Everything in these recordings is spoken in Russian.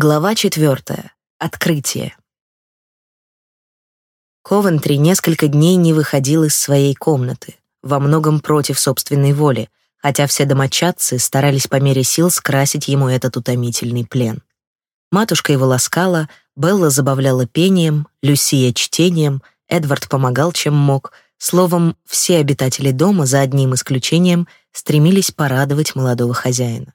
Глава четвертая. Открытие. Ковентри несколько дней не выходил из своей комнаты, во многом против собственной воли, хотя все домочадцы старались по мере сил скрасить ему этот утомительный плен. Матушка его ласкала, Белла забавляла пением, Люсия — чтением, Эдвард помогал, чем мог. Словом, все обитатели дома, за одним исключением, стремились порадовать молодого хозяина.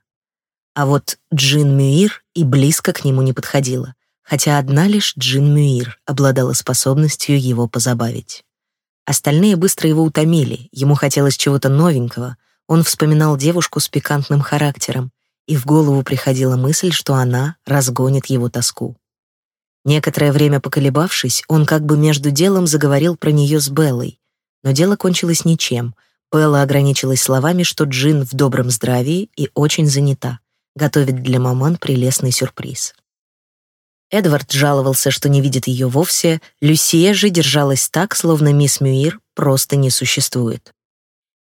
А вот Джин Мюир и близко к нему не подходила, хотя одна лишь Джин Мюир обладала способностью его позабавить. Остальные быстро его утомили, ему хотелось чего-то новенького, он вспоминал девушку с пикантным характером, и в голову приходила мысль, что она разгонит его тоску. Некоторое время поколебавшись, он как бы между делом заговорил про нее с Беллой, но дело кончилось ничем. Белла ограничилась словами, что Джин в добром здравии и очень занята готовит для маман прелестный сюрприз. Эдвард жаловался, что не видит ее вовсе, Люсия же держалась так, словно мисс Мюир просто не существует.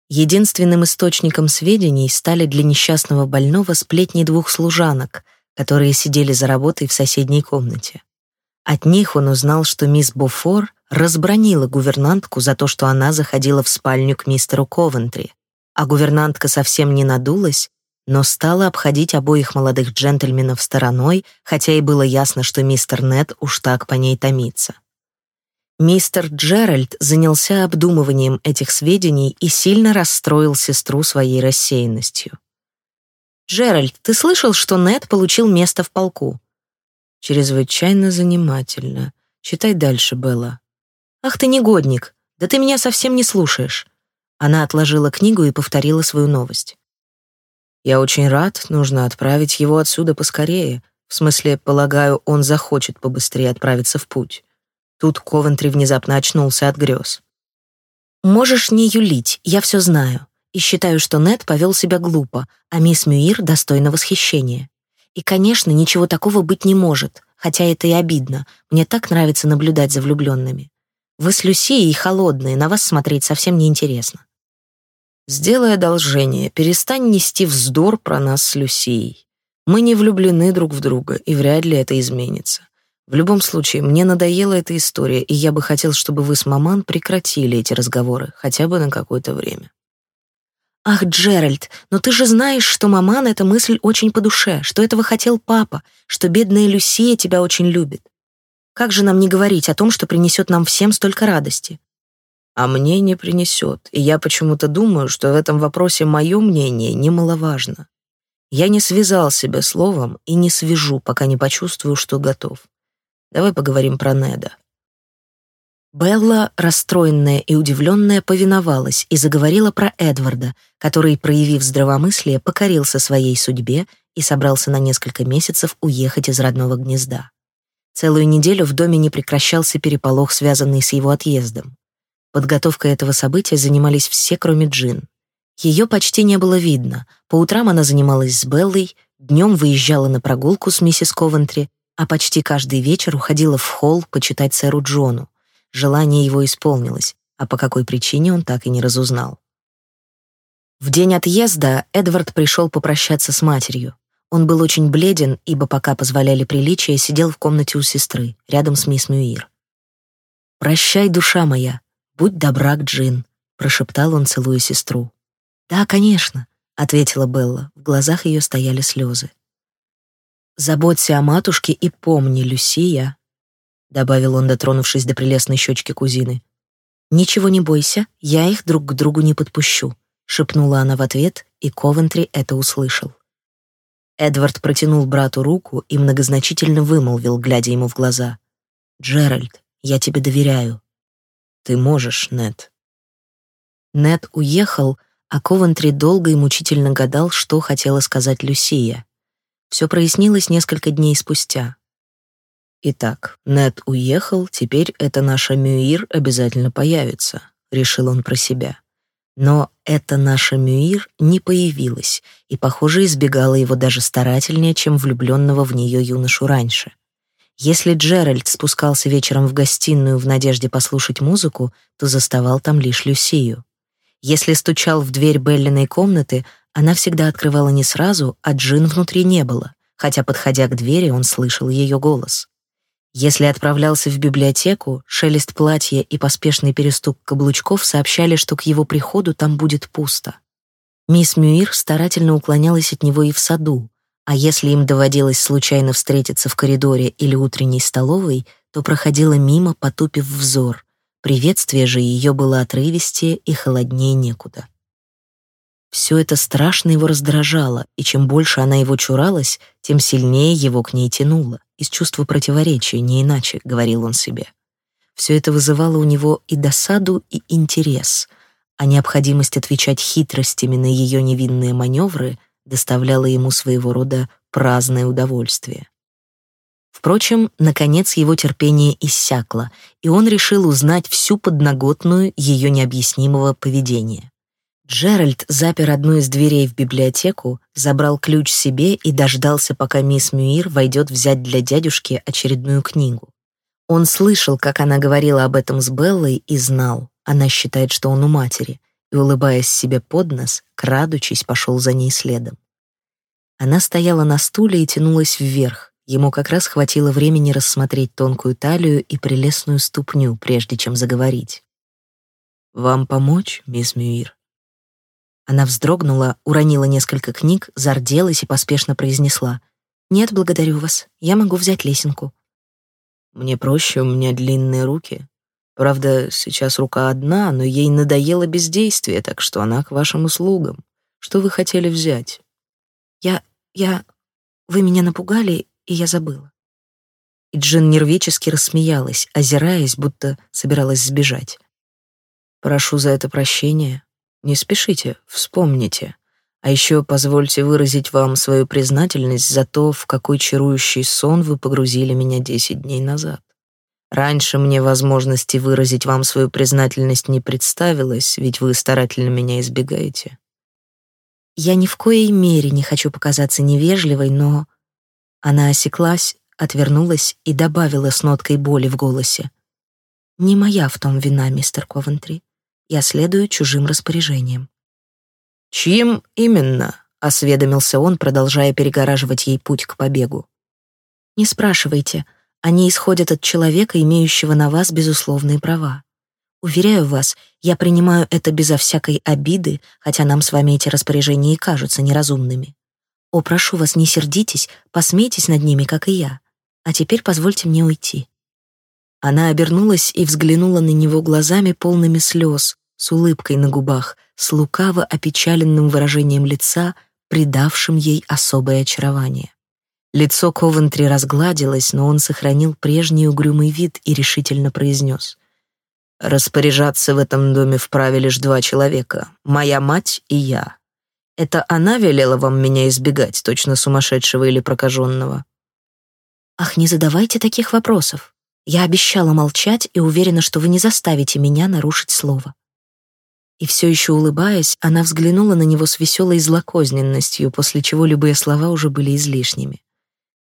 Единственным источником сведений стали для несчастного больного сплетни двух служанок, которые сидели за работой в соседней комнате. От них он узнал, что мисс Бофор разбронила гувернантку за то, что она заходила в спальню к мистеру Ковентри, а гувернантка совсем не надулась но стала обходить обоих молодых джентльменов стороной, хотя и было ясно, что мистер Нет уж так по ней томится. Мистер Джеральд занялся обдумыванием этих сведений и сильно расстроил сестру своей рассеянностью. «Джеральд, ты слышал, что Нет получил место в полку?» «Чрезвычайно занимательно. Читай дальше, Белла». «Ах ты негодник! Да ты меня совсем не слушаешь!» Она отложила книгу и повторила свою новость. Я очень рад, нужно отправить его отсюда поскорее. В смысле, полагаю, он захочет побыстрее отправиться в путь. Тут Ковентри внезапно очнулся от грез. «Можешь не юлить, я все знаю. И считаю, что Нед повел себя глупо, а мисс Мюир достойна восхищения. И, конечно, ничего такого быть не может, хотя это и обидно. Мне так нравится наблюдать за влюбленными. Вы с Люсией холодные, на вас смотреть совсем неинтересно. Сделай одолжение, перестань нести вздор про нас с Люсией. Мы не влюблены друг в друга, и вряд ли это изменится. В любом случае, мне надоела эта история, и я бы хотел, чтобы вы с маман прекратили эти разговоры, хотя бы на какое-то время. Ах, Джеральд, но ты же знаешь, что маман эта мысль очень по душе, что этого хотел папа, что бедная Люсия тебя очень любит. Как же нам не говорить о том, что принесет нам всем столько радости? А мне не принесет, и я почему-то думаю, что в этом вопросе мое мнение немаловажно. Я не связал себя словом и не свяжу, пока не почувствую, что готов. Давай поговорим про Неда. Белла, расстроенная и удивленная, повиновалась и заговорила про Эдварда, который, проявив здравомыслие, покорился своей судьбе и собрался на несколько месяцев уехать из родного гнезда. Целую неделю в доме не прекращался переполох, связанный с его отъездом. Подготовкой этого события занимались все, кроме Джин. Ее почти не было видно. По утрам она занималась с Беллой, днем выезжала на прогулку с миссис Ковентри, а почти каждый вечер уходила в холл почитать сэру Джону. Желание его исполнилось, а по какой причине он так и не разузнал. В день отъезда Эдвард пришел попрощаться с матерью. Он был очень бледен, ибо пока позволяли приличия, сидел в комнате у сестры, рядом с мисс Мюир. «Прощай, душа моя», «Будь добра к Джин», — прошептал он, целуя сестру. «Да, конечно», — ответила Белла. В глазах ее стояли слезы. «Заботься о матушке и помни, Люсия», — добавил он, дотронувшись до прелестной щечки кузины. «Ничего не бойся, я их друг к другу не подпущу», — шепнула она в ответ, и Ковентри это услышал. Эдвард протянул брату руку и многозначительно вымолвил, глядя ему в глаза. «Джеральд, я тебе доверяю. Ты можешь, Нед. Нед уехал, а Ковентри долго и мучительно гадал, что хотела сказать Люсия. Все прояснилось несколько дней спустя. «Итак, Нед уехал, теперь эта наша Мюир обязательно появится», — решил он про себя. Но эта наша Мюир не появилась и, похоже, избегала его даже старательнее, чем влюбленного в нее юношу раньше. Если Джеральд спускался вечером в гостиную в надежде послушать музыку, то заставал там лишь Люсию. Если стучал в дверь Беллиной комнаты, она всегда открывала не сразу, а Джин внутри не было. хотя, подходя к двери, он слышал ее голос. Если отправлялся в библиотеку, шелест платья и поспешный перестук каблучков сообщали, что к его приходу там будет пусто. Мисс Мюир старательно уклонялась от него и в саду, а если им доводилось случайно встретиться в коридоре или утренней столовой, то проходила мимо, потупив взор. Приветствие же ее было отрывистее и холоднее некуда. Все это страшно его раздражало, и чем больше она его чуралась, тем сильнее его к ней тянуло, из чувства противоречия, не иначе, говорил он себе. Все это вызывало у него и досаду, и интерес, а необходимость отвечать хитростями на ее невинные маневры доставляла ему своего рода праздное удовольствие. Впрочем, наконец его терпение иссякло, и он решил узнать всю подноготную ее необъяснимого поведения. Джеральд запер одну из дверей в библиотеку, забрал ключ себе и дождался, пока мисс Мюир войдет взять для дядюшки очередную книгу. Он слышал, как она говорила об этом с Беллой, и знал, она считает, что он у матери, и, улыбаясь себе под нос, крадучись, пошел за ней следом. Она стояла на стуле и тянулась вверх. Ему как раз хватило времени рассмотреть тонкую талию и прелестную ступню, прежде чем заговорить. «Вам помочь, мисс Мюир?» Она вздрогнула, уронила несколько книг, зарделась и поспешно произнесла. «Нет, благодарю вас. Я могу взять лесенку». «Мне проще, у меня длинные руки. Правда, сейчас рука одна, но ей надоело бездействие, так что она к вашим услугам. Что вы хотели взять?» «Я... я... Вы меня напугали, и я забыла». И Джин нервически рассмеялась, озираясь, будто собиралась сбежать. «Прошу за это прощения. Не спешите, вспомните. А еще позвольте выразить вам свою признательность за то, в какой чарующий сон вы погрузили меня десять дней назад. Раньше мне возможности выразить вам свою признательность не представилось, ведь вы старательно меня избегаете. Я ни в коей мере не хочу показаться невежливой, но... Она осеклась, отвернулась и добавила с ноткой боли в голосе. «Не моя в том вина, мистер Ковентри. Я следую чужим распоряжениям. «Чьим именно?» — осведомился он, продолжая перегораживать ей путь к побегу. «Не спрашивайте. Они исходят от человека, имеющего на вас безусловные права. Уверяю вас, я принимаю это безо всякой обиды, хотя нам с вами эти распоряжения и кажутся неразумными. О, прошу вас, не сердитесь, посмейтесь над ними, как и я. А теперь позвольте мне уйти». Она обернулась и взглянула на него глазами полными слез, с улыбкой на губах, с лукаво опечаленным выражением лица, придавшим ей особое очарование. Лицо Ковентри разгладилось, но он сохранил прежний угрюмый вид и решительно произнес. «Распоряжаться в этом доме вправе лишь два человека — моя мать и я. Это она велела вам меня избегать, точно сумасшедшего или прокаженного?» «Ах, не задавайте таких вопросов. Я обещала молчать и уверена, что вы не заставите меня нарушить слово». И все еще улыбаясь, она взглянула на него с веселой злокозненностью, после чего любые слова уже были излишними.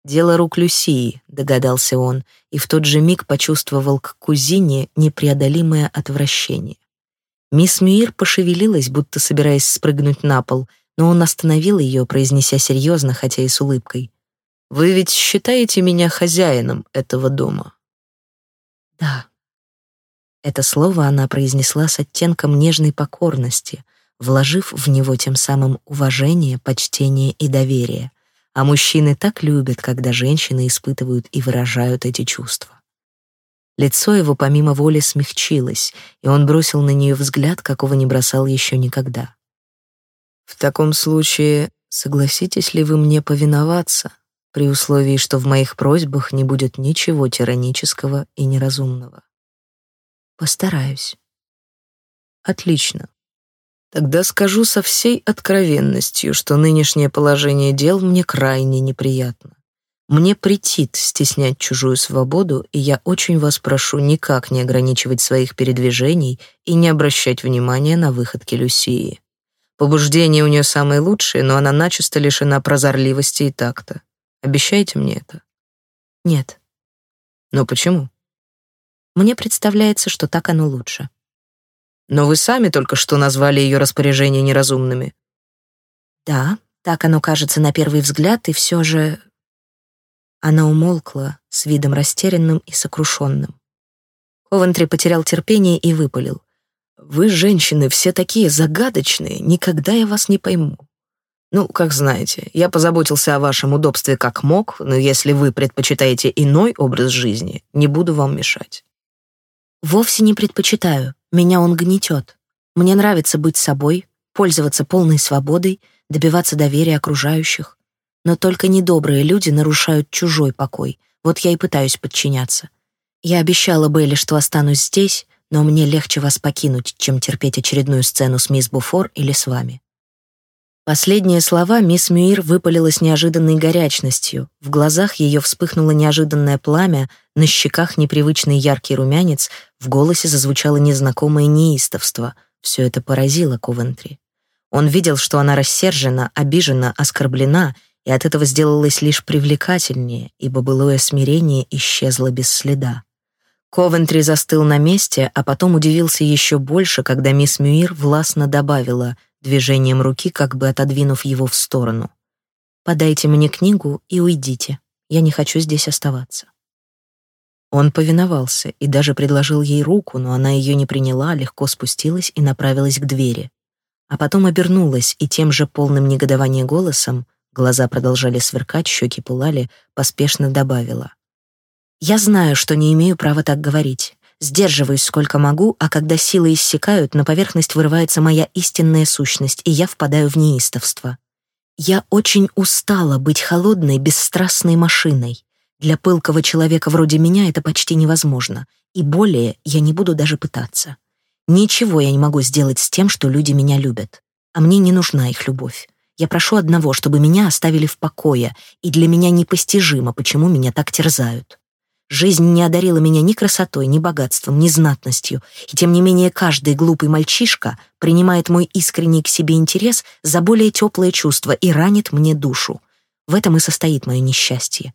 «Дело рук Люсии», — догадался он, и в тот же миг почувствовал к кузине непреодолимое отвращение. Мисс Мюир пошевелилась, будто собираясь спрыгнуть на пол, но он остановил ее, произнеся серьезно, хотя и с улыбкой. «Вы ведь считаете меня хозяином этого дома?» «Да», это слово она произнесла с оттенком нежной покорности, вложив в него тем самым уважение, почтение и доверие. А мужчины так любят, когда женщины испытывают и выражают эти чувства. Лицо его помимо воли смягчилось, и он бросил на нее взгляд, какого не бросал еще никогда. «В таком случае согласитесь ли вы мне повиноваться, при условии, что в моих просьбах не будет ничего тиранического и неразумного?» Постараюсь. Отлично. Тогда скажу со всей откровенностью, что нынешнее положение дел мне крайне неприятно. Мне претит стеснять чужую свободу, и я очень вас прошу никак не ограничивать своих передвижений и не обращать внимания на выходки Люсии. Побуждения у нее самые лучшие, но она начисто лишена прозорливости и такта. Обещайте мне это? Нет. Но почему? Мне представляется, что так оно лучше. Но вы сами только что назвали ее распоряжения неразумными. Да, так оно кажется на первый взгляд, и все же Она умолкла с видом растерянным и сокрушенным. Ковентри потерял терпение и выпалил. «Вы, женщины, все такие загадочные, никогда я вас не пойму. Ну, как знаете, я позаботился о вашем удобстве как мог, но если вы предпочитаете иной образ жизни, не буду вам мешать. Вовсе не предпочитаю. Меня он гнетет. Мне нравится быть собой, пользоваться полной свободой, добиваться доверия окружающих. Но только недобрые люди нарушают чужой покой. Вот я и пытаюсь подчиняться. Я обещала Белли, что останусь здесь, но мне легче вас покинуть, чем терпеть очередную сцену с мисс Буфор или с вами. Последние слова мисс Мюир выпалила с неожиданной горячностью. В глазах ее вспыхнуло неожиданное пламя, на щеках непривычный яркий румянец, в голосе зазвучало незнакомое неистовство. Все это поразило Ковентри. Он видел, что она рассержена, обижена, оскорблена, и от этого сделалось лишь привлекательнее, ибо былое смирение исчезло без следа. Ковентри застыл на месте, а потом удивился еще больше, когда мисс Мюир властно добавила — движением руки как бы отодвинув его в сторону. «Подайте мне книгу и уйдите. Я не хочу здесь оставаться». Он повиновался и даже предложил ей руку, но она ее не приняла, легко спустилась и направилась к двери. А потом обернулась и тем же полным негодования голосом, глаза продолжали сверкать, щеки пылали, поспешно добавила. «Я знаю, что не имею права так говорить. Сдерживаюсь сколько могу, а когда силы иссякают, на поверхность вырывается моя истинная сущность, и я впадаю в неистовство. Я очень устала быть холодной, бесстрастной машиной. Для пылкого человека вроде меня это почти невозможно, и более я не буду даже пытаться. Ничего я не могу сделать с тем, что люди меня любят. А мне не нужна их любовь. Я прошу одного, чтобы меня оставили в покое, и для меня непостижимо, почему меня так терзают. Жизнь не одарила меня ни красотой, ни богатством, ни знатностью, и тем не менее каждый глупый мальчишка принимает мой искренний к себе интерес за более теплое чувство и ранит мне душу. В этом и состоит мое несчастье.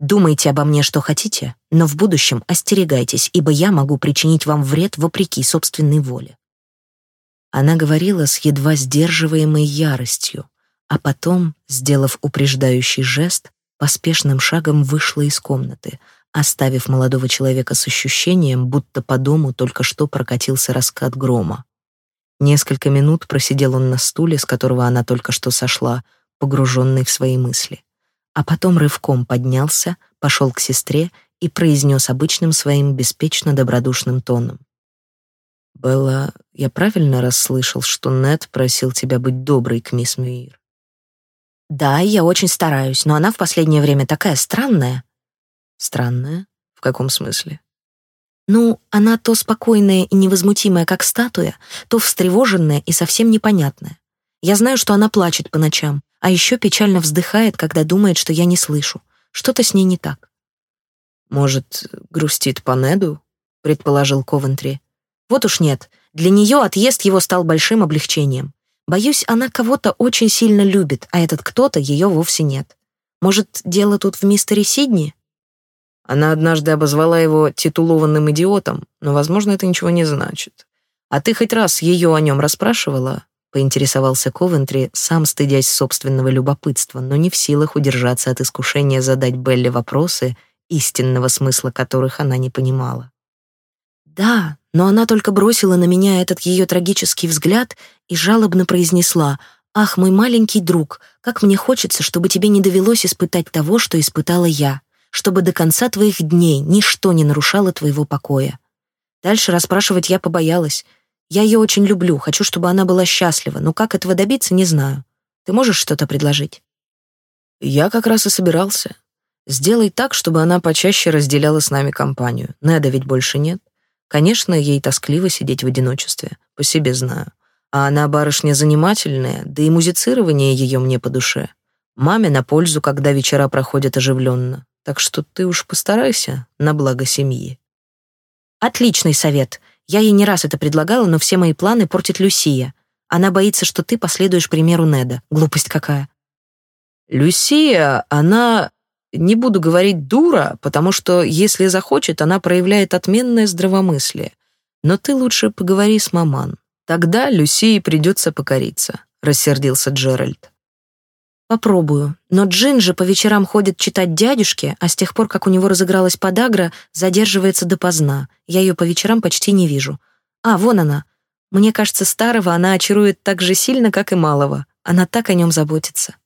Думайте обо мне, что хотите, но в будущем остерегайтесь, ибо я могу причинить вам вред вопреки собственной воле. Она говорила с едва сдерживаемой яростью, а потом, сделав упреждающий жест, поспешным шагом вышла из комнаты — оставив молодого человека с ощущением, будто по дому только что прокатился раскат грома. Несколько минут просидел он на стуле, с которого она только что сошла, погруженный в свои мысли. А потом рывком поднялся, пошел к сестре и произнес обычным своим беспечно добродушным тоном. «Белла, я правильно расслышал, что Нед просил тебя быть доброй к мисс Мюир?» «Да, я очень стараюсь, но она в последнее время такая странная», Странная? В каком смысле? Ну, она то спокойная и невозмутимая, как статуя, то встревоженная и совсем непонятная. Я знаю, что она плачет по ночам, а еще печально вздыхает, когда думает, что я не слышу. Что-то с ней не так. Может, грустит по Неду? предположил Ковентри. Вот уж нет. Для нее отъезд его стал большим облегчением. Боюсь, она кого-то очень сильно любит, а этот кто-то ее вовсе нет. Может, дело тут в мистере Сидни? Она однажды обозвала его титулованным идиотом, но, возможно, это ничего не значит. А ты хоть раз ее о нем расспрашивала? Поинтересовался Ковентри, сам стыдясь собственного любопытства, но не в силах удержаться от искушения задать Белли вопросы, истинного смысла которых она не понимала. Да, но она только бросила на меня этот ее трагический взгляд и жалобно произнесла «Ах, мой маленький друг, как мне хочется, чтобы тебе не довелось испытать того, что испытала я» чтобы до конца твоих дней ничто не нарушало твоего покоя. Дальше расспрашивать я побоялась. Я ее очень люблю, хочу, чтобы она была счастлива, но как этого добиться, не знаю. Ты можешь что-то предложить? Я как раз и собирался. Сделай так, чтобы она почаще разделяла с нами компанию. Неда ведь больше нет. Конечно, ей тоскливо сидеть в одиночестве, по себе знаю. А она барышня занимательная, да и музицирование ее мне по душе. Маме на пользу, когда вечера проходят оживленно. Так что ты уж постарайся на благо семьи. Отличный совет. Я ей не раз это предлагала, но все мои планы портит Люсия. Она боится, что ты последуешь примеру Неда. Глупость какая. Люсия, она... Не буду говорить дура, потому что, если захочет, она проявляет отменное здравомыслие. Но ты лучше поговори с маман. Тогда Люсии придется покориться, рассердился Джеральд. Попробую. Но Джин же по вечерам ходит читать дядюшке, а с тех пор, как у него разыгралась подагра, задерживается допоздна. Я ее по вечерам почти не вижу. А, вон она. Мне кажется, старого она очарует так же сильно, как и малого. Она так о нем заботится.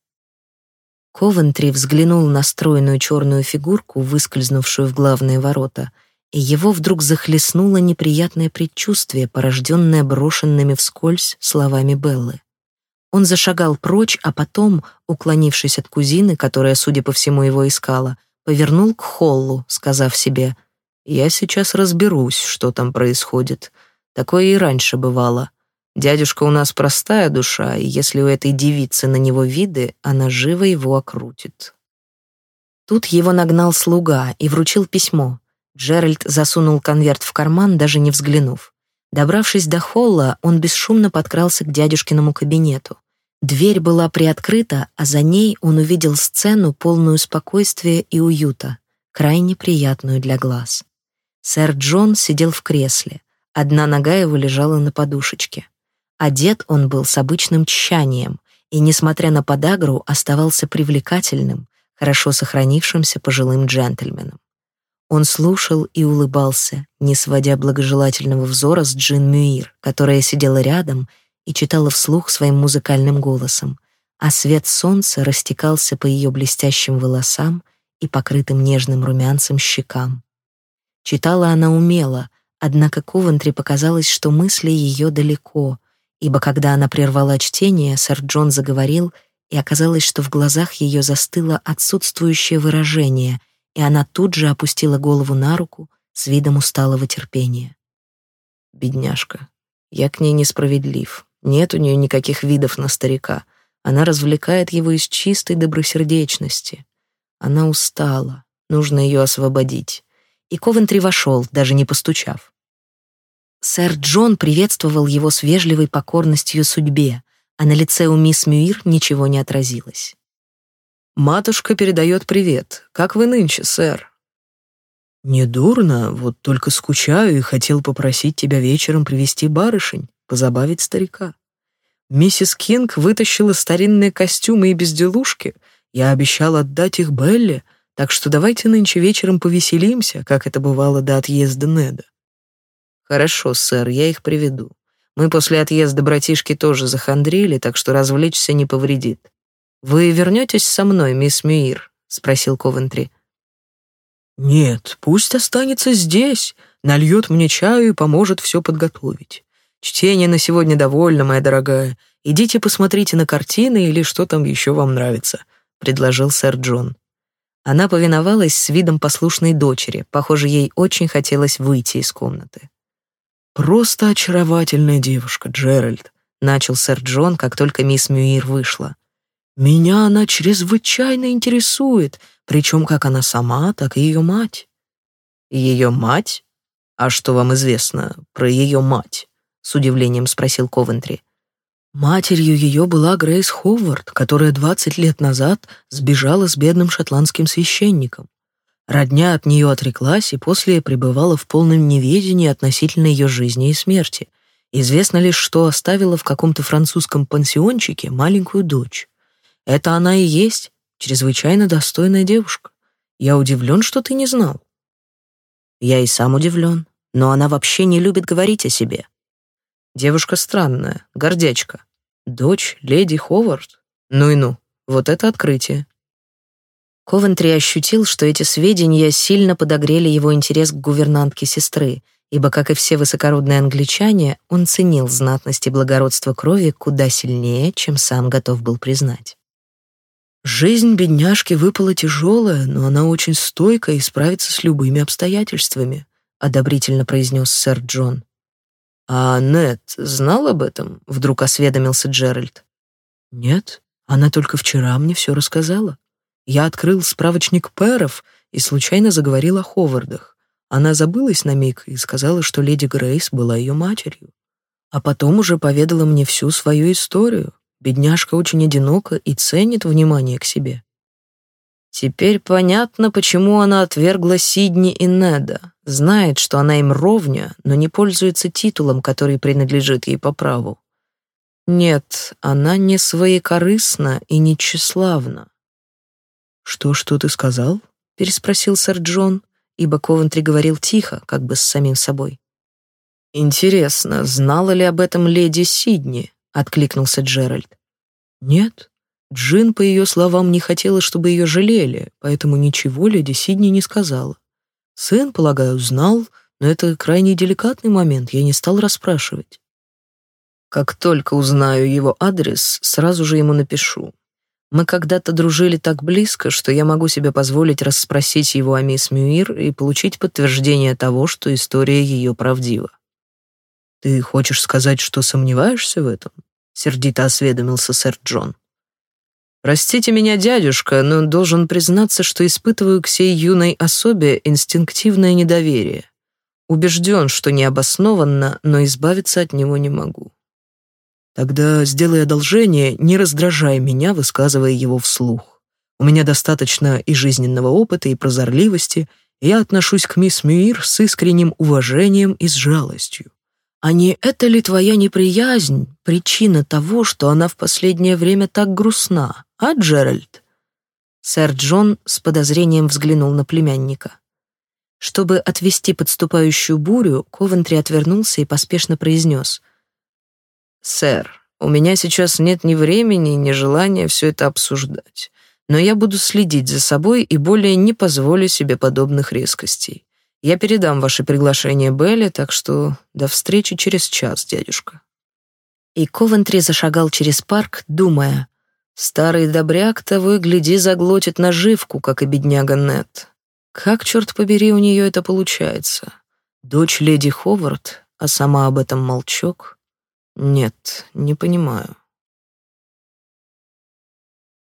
Ковентри взглянул на стройную черную фигурку, выскользнувшую в главные ворота, и его вдруг захлестнуло неприятное предчувствие, порожденное брошенными вскользь словами Беллы. Он зашагал прочь, а потом, уклонившись от кузины, которая, судя по всему, его искала, повернул к холлу, сказав себе «Я сейчас разберусь, что там происходит. Такое и раньше бывало. Дядюшка у нас простая душа, и если у этой девицы на него виды, она живо его окрутит». Тут его нагнал слуга и вручил письмо. Джеральд засунул конверт в карман, даже не взглянув. Добравшись до холла, он бесшумно подкрался к дядюшкиному кабинету. Дверь была приоткрыта, а за ней он увидел сцену, полную спокойствия и уюта, крайне приятную для глаз. Сэр Джон сидел в кресле, одна нога его лежала на подушечке. Одет он был с обычным тщанием и, несмотря на подагру, оставался привлекательным, хорошо сохранившимся пожилым джентльменом. Он слушал и улыбался, не сводя благожелательного взора с Джин Мюир, которая сидела рядом и читала вслух своим музыкальным голосом, а свет солнца растекался по ее блестящим волосам и покрытым нежным румянцем щекам. Читала она умело, однако Ковентри показалось, что мысли ее далеко, ибо когда она прервала чтение, сэр Джон заговорил, и оказалось, что в глазах ее застыло отсутствующее выражение — и она тут же опустила голову на руку с видом усталого терпения. «Бедняжка, я к ней несправедлив. Нет у нее никаких видов на старика. Она развлекает его из чистой добросердечности. Она устала, нужно ее освободить». И Ковентри вошел, даже не постучав. Сэр Джон приветствовал его с вежливой покорностью судьбе, а на лице у мисс Мюир ничего не отразилось. «Матушка передает привет. Как вы нынче, сэр?» «Недурно, вот только скучаю и хотел попросить тебя вечером привести барышень, позабавить старика. Миссис Кинг вытащила старинные костюмы и безделушки. Я обещал отдать их Белле, так что давайте нынче вечером повеселимся, как это бывало до отъезда Неда». «Хорошо, сэр, я их приведу. Мы после отъезда братишки тоже захандрили, так что развлечься не повредит. «Вы вернетесь со мной, мисс Мюир?» — спросил Ковентри. «Нет, пусть останется здесь, нальет мне чаю и поможет все подготовить. Чтение на сегодня довольно, моя дорогая. Идите посмотрите на картины или что там еще вам нравится», — предложил сэр Джон. Она повиновалась с видом послушной дочери. Похоже, ей очень хотелось выйти из комнаты. «Просто очаровательная девушка, Джеральд», — начал сэр Джон, как только мисс Мюир вышла. Меня она чрезвычайно интересует, причем как она сама, так и ее мать. Ее мать? А что вам известно про ее мать? С удивлением спросил Ковентри. Матерью ее была Грейс Ховард, которая 20 лет назад сбежала с бедным шотландским священником. Родня от нее отреклась и после пребывала в полном неведении относительно ее жизни и смерти. Известно лишь, что оставила в каком-то французском пансиончике маленькую дочь. Это она и есть, чрезвычайно достойная девушка. Я удивлен, что ты не знал. Я и сам удивлен, но она вообще не любит говорить о себе. Девушка странная, гордячка. Дочь леди Ховард. Ну и ну, вот это открытие. Ковентри ощутил, что эти сведения сильно подогрели его интерес к гувернантке сестры, ибо, как и все высокородные англичане, он ценил знатность и благородство крови куда сильнее, чем сам готов был признать. Жизнь бедняжки выпала тяжелая, но она очень стойкая и справится с любыми обстоятельствами, одобрительно произнес сэр Джон. А Нет знал об этом? Вдруг осведомился Джеральд. Нет, она только вчера мне все рассказала. Я открыл справочник пэров и случайно заговорил о Ховардах. Она забылась на миг и сказала, что леди Грейс была ее матерью. А потом уже поведала мне всю свою историю. Бедняжка очень одинока и ценит внимание к себе. Теперь понятно, почему она отвергла Сидни и Неда. Знает, что она им ровня, но не пользуется титулом, который принадлежит ей по праву. Нет, она не своекорыстна и не тщеславна. «Что, что ты сказал?» — переспросил сэр Джон, ибо Ковентри говорил тихо, как бы с самим собой. «Интересно, знала ли об этом леди Сидни?» — откликнулся Джеральд. «Нет. Джин, по ее словам, не хотела, чтобы ее жалели, поэтому ничего леди Сидни не сказала. Сын, полагаю, знал, но это крайне деликатный момент, я не стал расспрашивать. Как только узнаю его адрес, сразу же ему напишу. Мы когда-то дружили так близко, что я могу себе позволить расспросить его о мисс Мюир и получить подтверждение того, что история ее правдива. «Ты хочешь сказать, что сомневаешься в этом?» — сердито осведомился сэр Джон. «Простите меня, дядюшка, но должен признаться, что испытываю к сей юной особе инстинктивное недоверие. Убежден, что необоснованно, но избавиться от него не могу». Тогда сделай одолжение, не раздражай меня, высказывая его вслух. У меня достаточно и жизненного опыта, и прозорливости, и я отношусь к мисс Мюир с искренним уважением и с жалостью. А не это ли твоя неприязнь, причина того, что она в последнее время так грустна, а, Джеральд?» Сэр Джон с подозрением взглянул на племянника. Чтобы отвести подступающую бурю, Ковентри отвернулся и поспешно произнес — «Сэр, у меня сейчас нет ни времени, ни желания все это обсуждать, но я буду следить за собой и более не позволю себе подобных резкостей. Я передам ваше приглашение Белле, так что до встречи через час, дядюшка». И Ковентри зашагал через парк, думая, «Старый добряк того и гляди заглотит наживку, как и бедняга Нет. Как, черт побери, у нее это получается? Дочь леди Ховард, а сама об этом молчок». Нет, не понимаю.